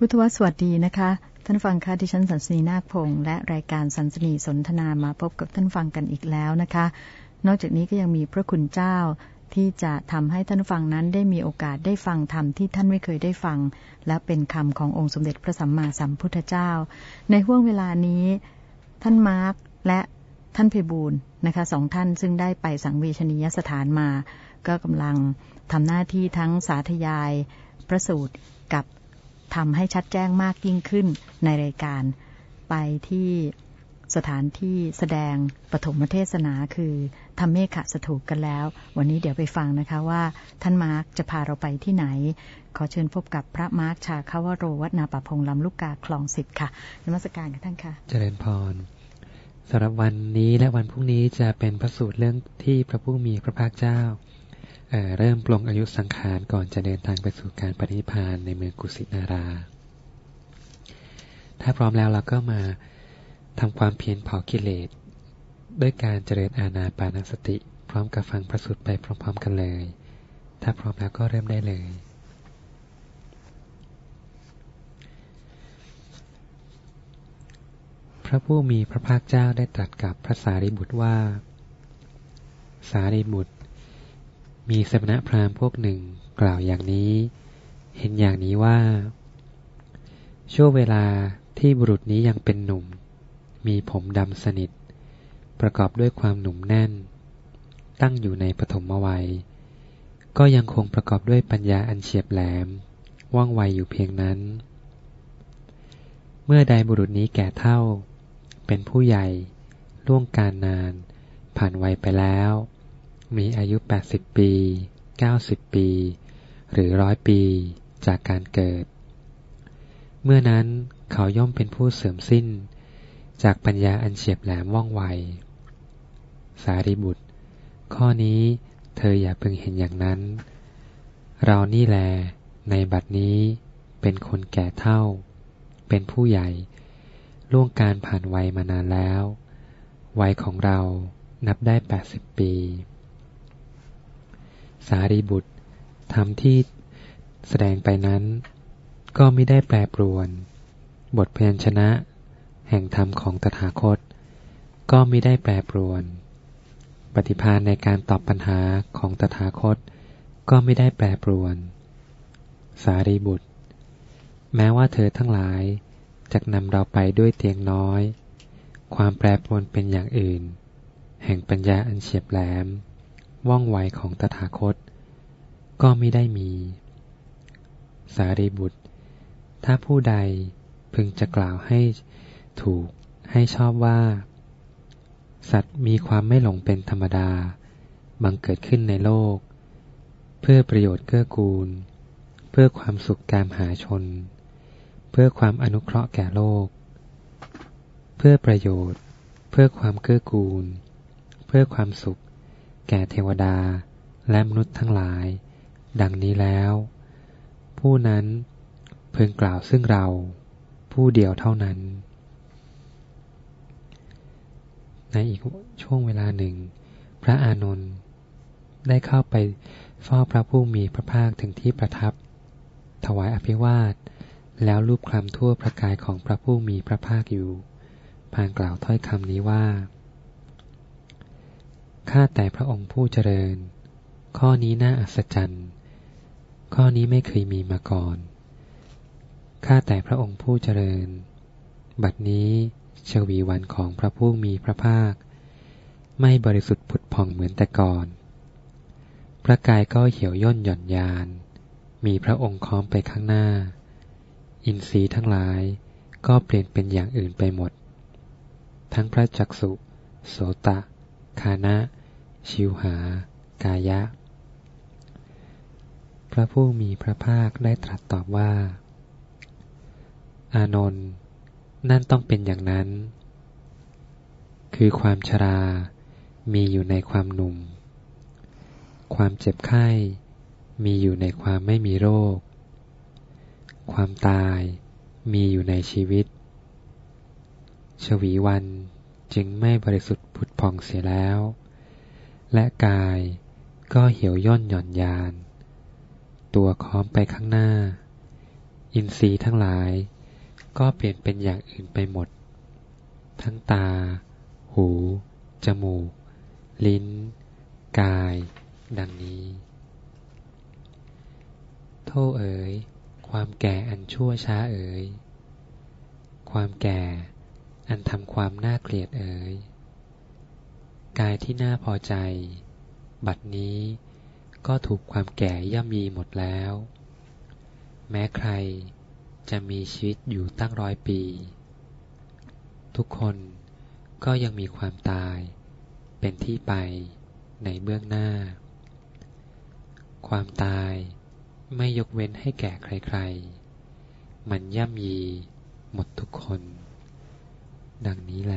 พุทธวสวัสดีนะคะ ท่านฟังค่ะดิฉันสันสนีนาคพงษ์และรายการสันสนีสนทนามาพบกับท่านฟังกันอีกแล้วนะคะ นอกจากนี้ก็ยังมีพระคุณเจ้าที่จะทำให้ท่านฟังนั้นได้มีโอกาสได้ฟังธรรมที่ท่านไม่เคยได้ฟัง และเป็นคำขององค์สมเด็จพระสัมมาสัมพุทธเจ้า ในห่วงเวลานี้ ท่านมาร์กและท่านเพบูลนะคะสองท่านซึ่งได้ไปสังเวชนียสถานมา ก็กำลังทำหน้าที่ทั้งสาธยายพระสูตรกับ ทำให้ชัดแจ้งมากยิ่งขึ้นในรายการ ไปที่สถานที่แสดงปฐมเทศนาคือทำเมฆะสถูกกันแล้ว วันนี้เดี๋ยวไปฟังนะคะว่า ท่านมาร์กจะพาเราไปที่ไหน ขอเชิญพบกับพระมาร์กชาคาวโรวัฒนาปะพงลำลูกกาคลองสิทธิ์ค่ะนมัสการกับท่านค่ะ เจริญพรสำหรับวันนี้และวันพรุ่งนี้จะเป็นพระสูตรเรื่องที่พระผู้มีพระภาคเจ้า เเริ่มปลงอายุสังขารก่อนจะเดินทางไปสู่การปฏิพานในเมืองกุสินารา ถ้าพร้อมแล้วเราก็มาทำความเพียรเผากิเลส ด้วยการเจริญอาณาปานสติ พร้อมกับฟังพระสูตรไปพร้อม ๆ กันเลย ถ้าพร้อมแล้วก็เริ่มได้เลยพระผู้มีพระภาคเจ้าได้ตรัสกับพระสารีบุตรว่า สารีบุตร มีสมณพราหมณ์พวกหนึ่งกล่าวอย่างนี้ เห็นอย่างนี้ว่า ช่วงเวลาที่บุรุษนี้ยังเป็นหนุ่ม มีผมดำสนิท ประกอบด้วยความหนุ่มแน่น ตั้งอยู่ในปฐมวัย ก็ยังคงประกอบด้วยปัญญาอันเฉียบแหลม ว่องไวอยู่เพียงนั้น เมื่อใดบุรุษนี้แก่เท่า เป็นผู้ใหญ่ ล่วงการนาน ผ่านวัยไปแล้ว มีอายุ 80 ปี 90 ปี หรือร้อยปีจากการเกิด เมื่อนั้นเขาย่อมเป็นผู้เสื่อมสิ้น จากปัญญาอันเฉียบแหลมว่องไว สารีบุตร ข้อนี้เธออย่าเพิ่งเห็นอย่างนั้น เรานี่แล ในบัดนี้เป็นคนแก่เท่า เป็นผู้ใหญ่ล่วงการผ่านวัยมานานแล้ว วัยของเรานับได้แปด สารีบุตรทำที่แสดงไปนั้น ก็ไม่ได้แปรปรวน บทเพียัญชนะ แห่งธรรมของตถาคต ก็ไม่ได้แปรปรวน ปฏิภาณในการตอบปัญหาของตถาคต ก็ไม่ได้แปรปรวน สารีบุตร แม้ว่าเธอทั้งหลายจะนำเราไปด้วยเตียงน้อย ความแปรปรวนเป็นอย่างอื่น แห่งปัญญาอันเฉียบแหลม ว่องไวของตถาคต ก็ไม่ได้มี สารีบุตร ถ้าผู้ใดพึงจะกล่าวให้ถูกให้ชอบว่า สัตว์มีความไม่หลงเป็นธรรมดา บังเกิดขึ้นในโลก เพื่อประโยชน์เกื้อกูล เพื่อความสุขการหาชน เพื่อความอนุเคราะห์แก่โลก เพื่อประโยชน์ เพื่อความเกื้อกูล เพื่อความสุข แก่เทวดาและมนุษย์ทั้งหลาย ดังนี้แล้ว ผู้นั้นเพึงกล่าวซึ่งเราผู้เดียวเท่านั้น ในอีกช่วงเวลาหนึ่ง พระอานนท์ได้เข้าไปเฝ้าพระผู้มีพระภาคถึงที่ประทับ ถวายอภิวาท แล้วรูปคลำทั่วพระกายของพระผู้มีพระภาคอยู่ พานกล่าวถ้อยคำนี้ว่า ข้าแต่พระองค์ผู้เจริญ ข้อนี้น่าอัศจรรย์ ข้อนี้ไม่เคยมีมาก่อน ข้าแต่พระองค์ผู้เจริญ บัดนี้ชวีวันของพระผู้มีพระภาค ไม่บริสุทธิ์ผุดผ่องเหมือนแต่ก่อน พระกายก็เหี่ยวย่นหย่อนยาน มีพระองค์ค้อมไปข้างหน้า อินทรีย์ทั้งหลายก็เปลี่ยนเป็นอย่างอื่นไปหมด ทั้งพระจักสุโสตะ คานะ ชิวหา กายะ พระผู้มีพระภาคได้ตรัสตอบว่า อานนท์นั่นต้องเป็นอย่างนั้น คือความชรา มีอยู่ในความหนุ่ม ความเจ็บไข้ มีอยู่ในความไม่มีโรค ความตาย มีอยู่ในชีวิต ชวีวัน จึงไม่บริสุทธิ์ผุดผ่องเสียแล้ว และกายก็เหี่ยวย่นหย่อนยาน ตัวค้อมไปข้างหน้าออินทรีย์ทั้งหลายก็เปลี่ยนเป็นอย่างอื่นไปหมด ทั้งตา หู จมูก ลิ้น กาย ดังนี้ โทษเอ๋ย ความแก่อันชั่วช้าเอ๋ย ความแก่ อันทำความน่าเกลียดเอ๋ยกายที่น่าพอใจ บัดนี้ก็ถูกความแก่ย่ำยีหมดแล้ว แม้ใครจะมีชีวิตอยู่ตั้งร้อยปี ทุกคนก็ยังมีความตายเป็นที่ไปในเบื้องหน้า ความตายไม่ยกเว้นให้แก่ใครๆ มันย่ำยีหมดทุกคน ดังนี้แล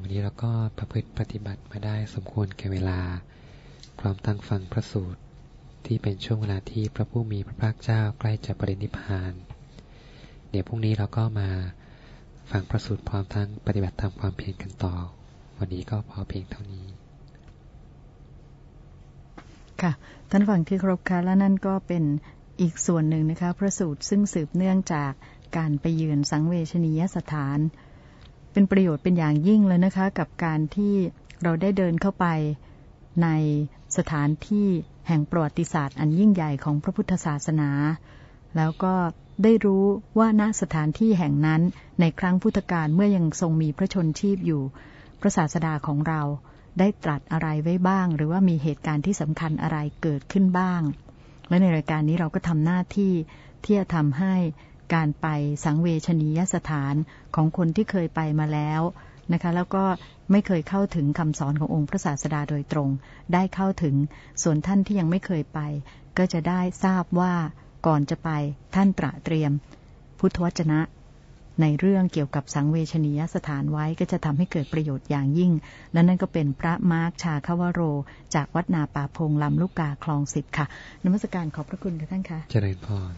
วันนี้เราก็ประพฤติปฏิบัติมาได้สมควรแก่เวลา พร้อมตั้งฟังพระสูตรที่เป็นช่วงเวลาที่พระผู้มีพระภาคเจ้าใกล้จะปรินิพพาน เดี๋ยวพรุ่งนี้เราก็มาฟังพระสูตรพร้อมทั้งปฏิบัติทำความเพียรกันต่อ วันนี้ก็พอเพียงเท่านี้ ค่ะท่านฟังที่ครบค่ะและนั่นก็เป็นอีกส่วนหนึ่งนะคะ พระสูตรซึ่งสืบเนื่องจาก การไปเยือนสังเวชนียสถาน เป็นประโยชน์เป็นอย่างยิ่งเลยนะคะ กับการที่เราได้เดินเข้าไปในสถานที่แห่งประวัติศาสตร์อันยิ่งใหญ่ของพระพุทธศาสนา แล้วก็ได้รู้ว่าณสถานที่แห่งนั้นในครั้งพุทธกาลเมื่อยังทรงมีพระชนชีพอยู่ พระศาสดาของเราได้ตรัสอะไรไว้บ้าง หรือว่ามีเหตุการณ์ที่สำคัญอะไรเกิดขึ้นบ้าง และในรายการนี้เราก็ทำหน้าที่ที่จะทำให้ การไปสังเวชนียสถานของคนที่เคยไปมาแล้วนะคะ แล้วก็ไม่เคยเข้าถึงคำสอนขององค์พระศาสดาโดยตรง ได้เข้าถึงส่วนท่านที่ยังไม่เคยไป ก็จะได้ทราบว่าก่อนจะไปท่านตระเตรียม พุทธวจนะ ในเรื่องเกี่ยวกับสังเวชนียสถานไว้ก็จะทำให้เกิดประโยชน์อย่างยิ่ง และนั่นก็เป็นพระมาร์คชาคาวโร จากวัดนาป่าพงลำลูกกาคลองสิบค่ะนมัสการขอบพระคุณค่ะท่านค่ะเจริญพร